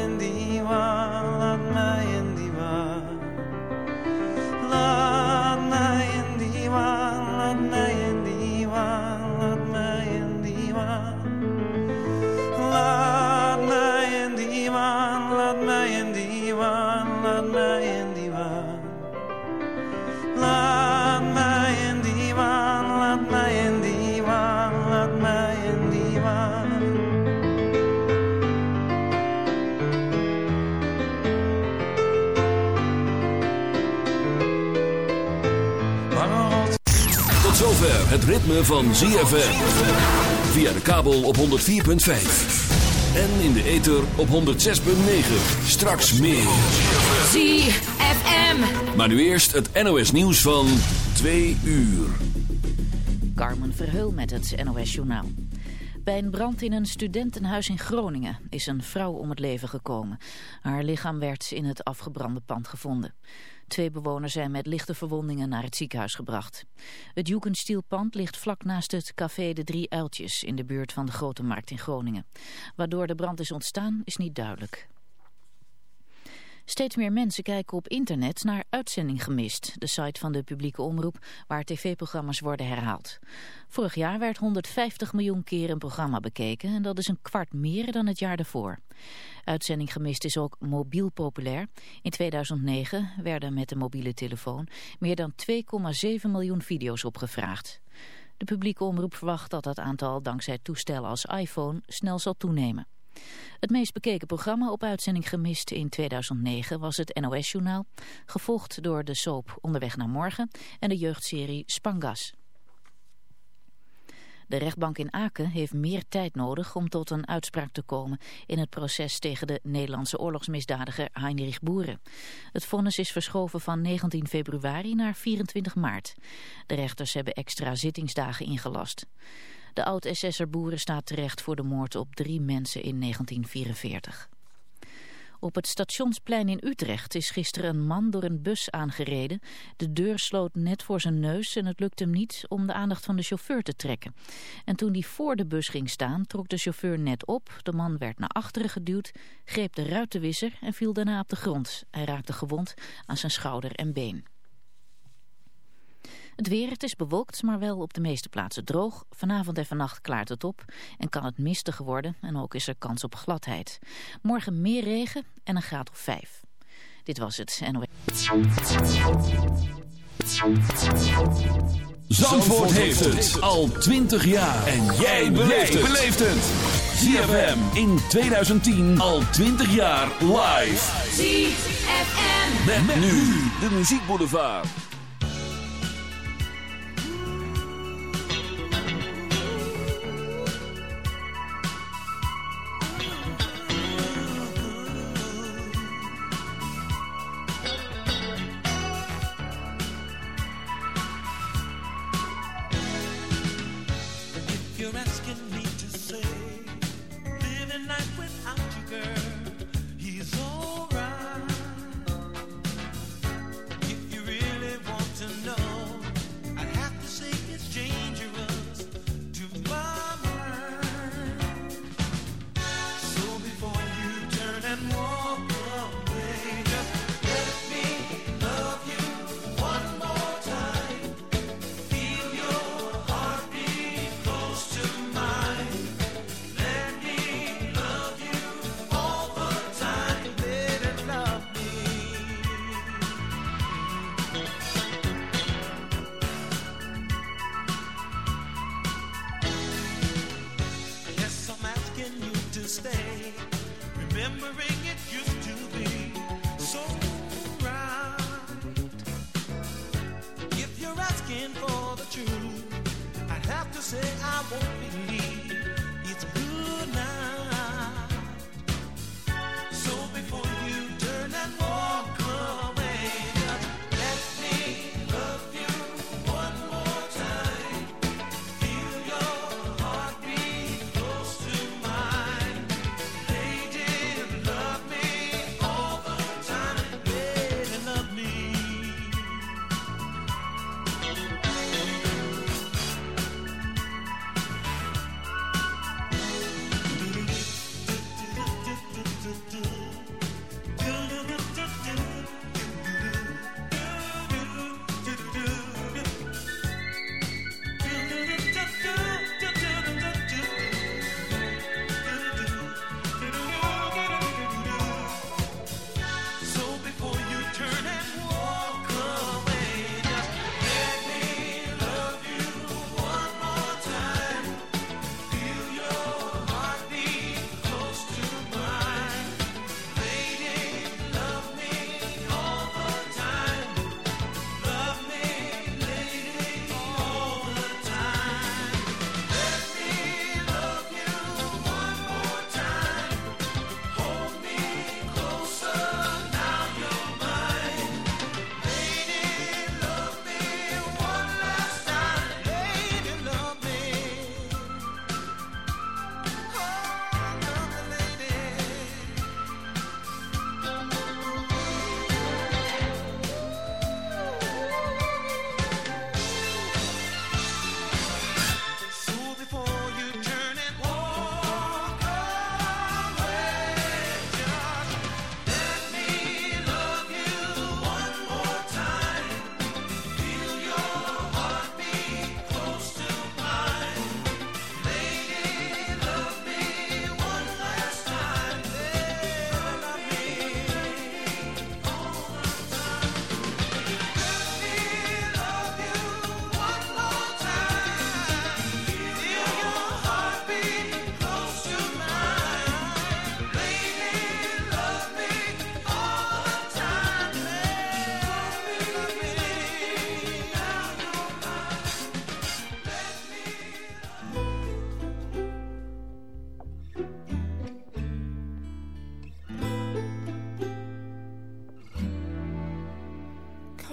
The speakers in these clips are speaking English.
in het ritme van ZFM. Via de kabel op 104.5. En in de ether op 106.9. Straks meer. ZFM. Maar nu eerst het NOS nieuws van 2 uur. Carmen Verheul met het NOS Journaal. Bij een brand in een studentenhuis in Groningen is een vrouw om het leven gekomen. Haar lichaam werd in het afgebrande pand gevonden. Twee bewoners zijn met lichte verwondingen naar het ziekenhuis gebracht. Het Jugendstilpand ligt vlak naast het café De Drie Uiltjes in de buurt van de Grote Markt in Groningen. Waardoor de brand is ontstaan is niet duidelijk. Steeds meer mensen kijken op internet naar Uitzending Gemist, de site van de publieke omroep waar tv-programma's worden herhaald. Vorig jaar werd 150 miljoen keer een programma bekeken en dat is een kwart meer dan het jaar daarvoor. Uitzending Gemist is ook mobiel populair. In 2009 werden met de mobiele telefoon meer dan 2,7 miljoen video's opgevraagd. De publieke omroep verwacht dat dat aantal dankzij toestellen als iPhone snel zal toenemen. Het meest bekeken programma op uitzending gemist in 2009 was het NOS-journaal, gevolgd door de soap Onderweg naar Morgen en de jeugdserie Spangas. De rechtbank in Aken heeft meer tijd nodig om tot een uitspraak te komen in het proces tegen de Nederlandse oorlogsmisdadiger Heinrich Boeren. Het vonnis is verschoven van 19 februari naar 24 maart. De rechters hebben extra zittingsdagen ingelast. De oud-SS'er Boeren staat terecht voor de moord op drie mensen in 1944. Op het stationsplein in Utrecht is gisteren een man door een bus aangereden. De deur sloot net voor zijn neus en het lukte hem niet om de aandacht van de chauffeur te trekken. En toen hij voor de bus ging staan, trok de chauffeur net op. De man werd naar achteren geduwd, greep de ruitenwisser en viel daarna op de grond. Hij raakte gewond aan zijn schouder en been. Het weer, het is bewolkt, maar wel op de meeste plaatsen droog. Vanavond en vannacht klaart het op en kan het mistig worden en ook is er kans op gladheid. Morgen meer regen en een graad of vijf. Dit was het NOS. Zandvoort heeft het al 20 jaar. En jij beleeft het. ZFM in 2010 al 20 jaar live. ZFM. Met, nu de muziekboulevard.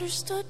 misunderstood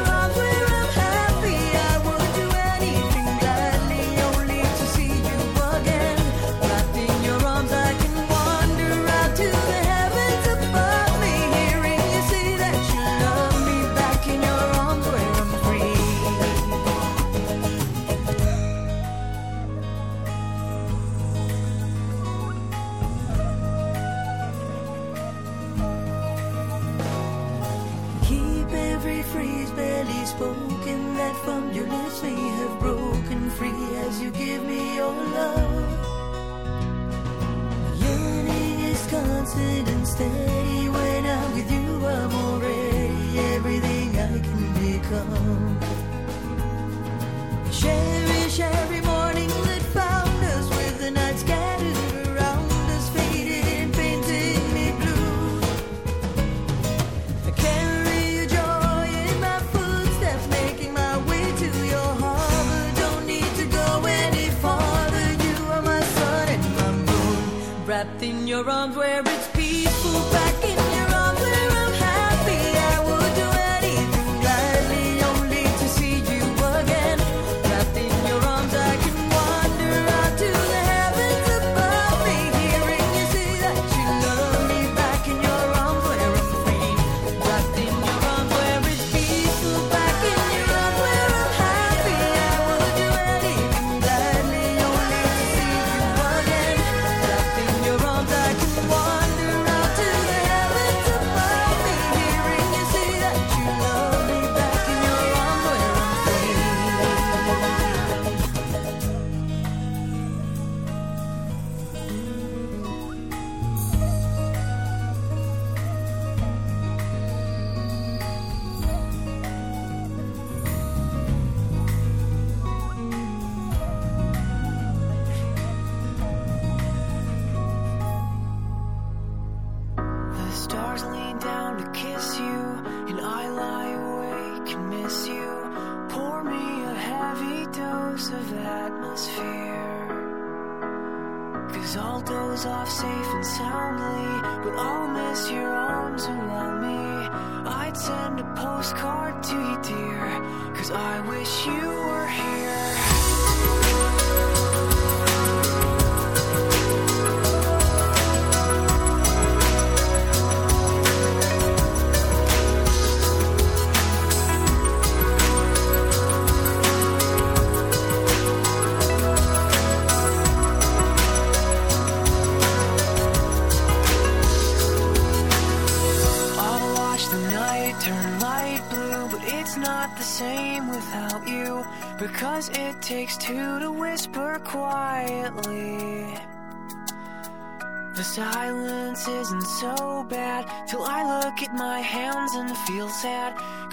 mountain and steady. When I'm with you, I'm already everything I can become. Cherish every morning that found us with the night scattered around us, faded and painted me blue. I carry your joy in my footsteps, making my way to your harbor. Don't need to go any farther. You are my sun and my moon, wrapped in your arms where.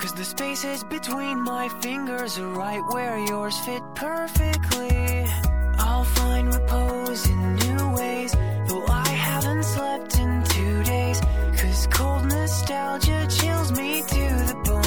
Cause the spaces between my fingers are right where yours fit perfectly. I'll find repose in new ways, though I haven't slept in two days. Cause cold nostalgia chills me to the bone.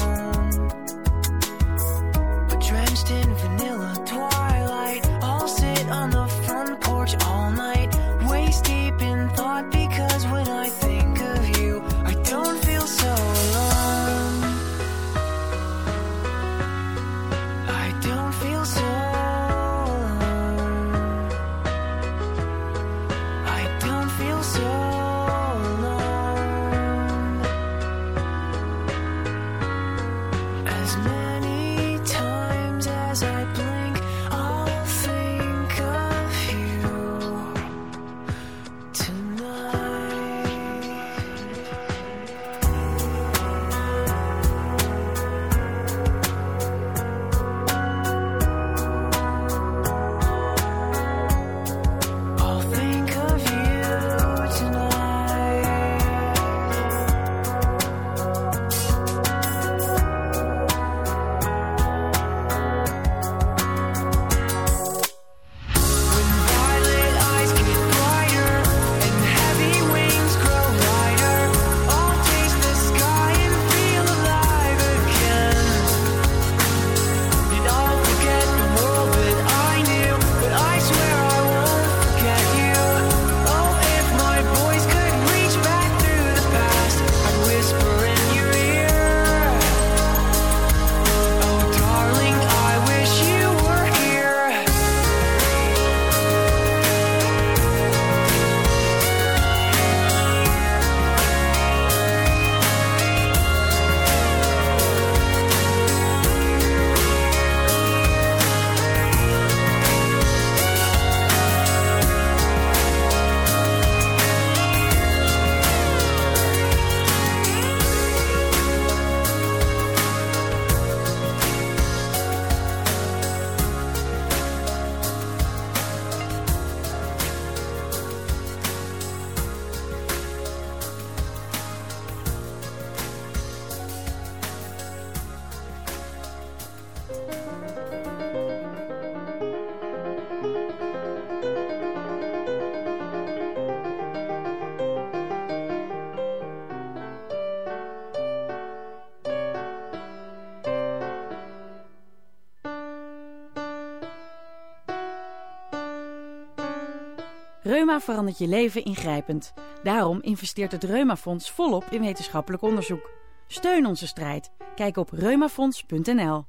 Reuma verandert je leven ingrijpend. Daarom investeert het Reumafonds volop in wetenschappelijk onderzoek. Steun onze strijd. Kijk op reumafonds.nl.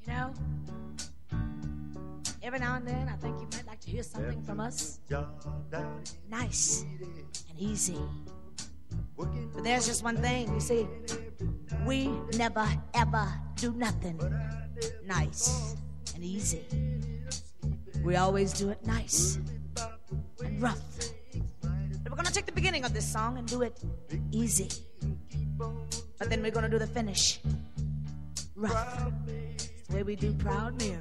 You know, every now and then I think you might like to hear something from us. Nice and easy. But there's just one thing, you see, we never ever do nothing nice and easy. We always do it nice and rough. But we're gonna take the beginning of this song and do it easy. But then we're gonna do the finish rough. The way we do Proud Mary.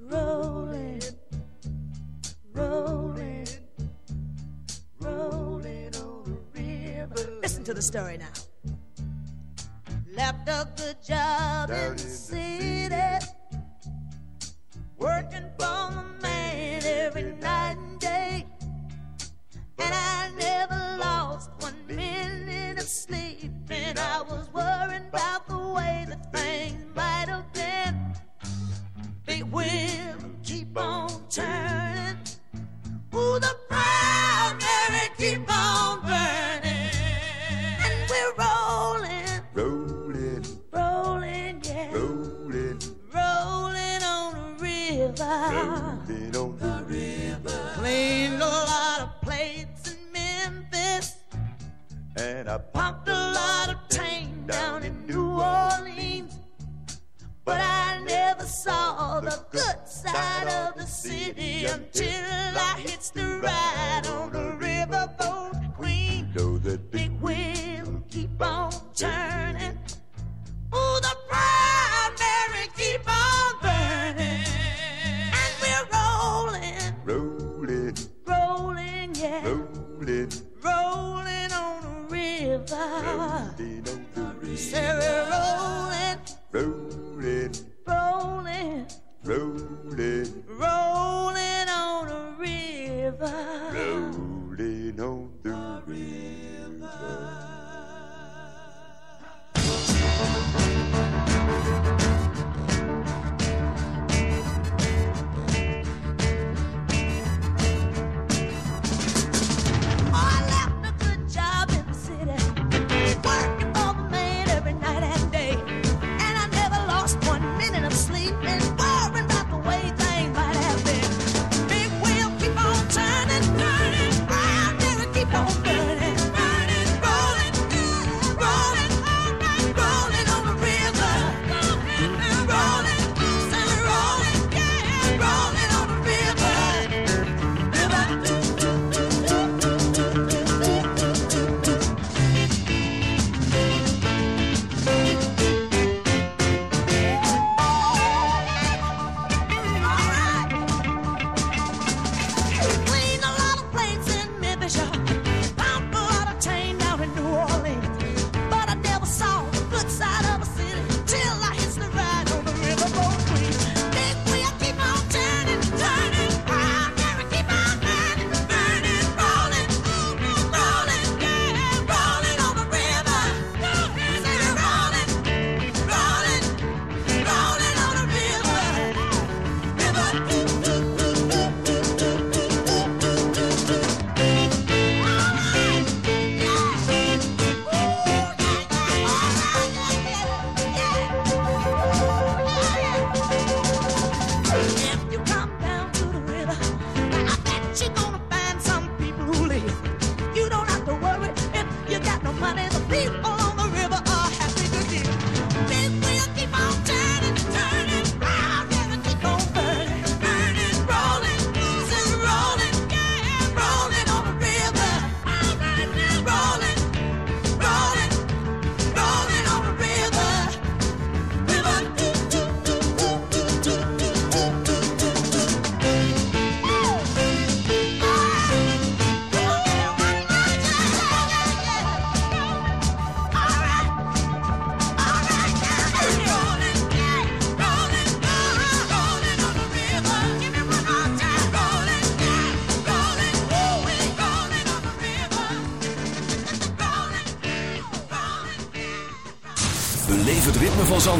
Rolling, rolling, rolling on the river. Listen to the story now. Left a good job in the city, working for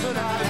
tonight.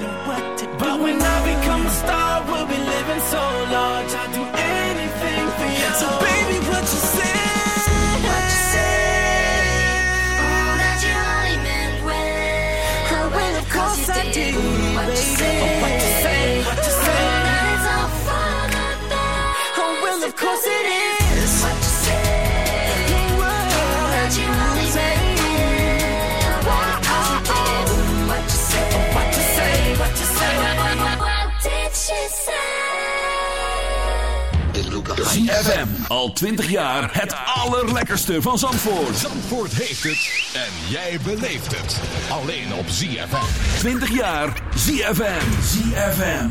Al 20 jaar het allerlekkerste van Zandvoort. Zandvoort heeft het en jij beleeft het. Alleen op ZFM. 20 jaar ZFM. ZFM.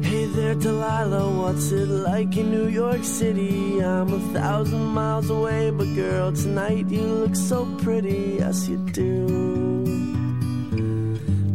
Hey there Delilah, what's it like in New York City? I'm a thousand miles away, but girl, tonight you look so pretty, yes you do.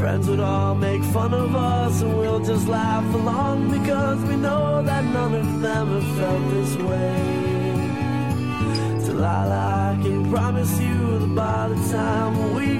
friends would all make fun of us, and we'll just laugh along because we know that none of them have felt this way. Delilah, I can promise you that by the time we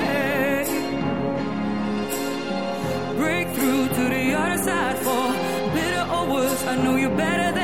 I know you better than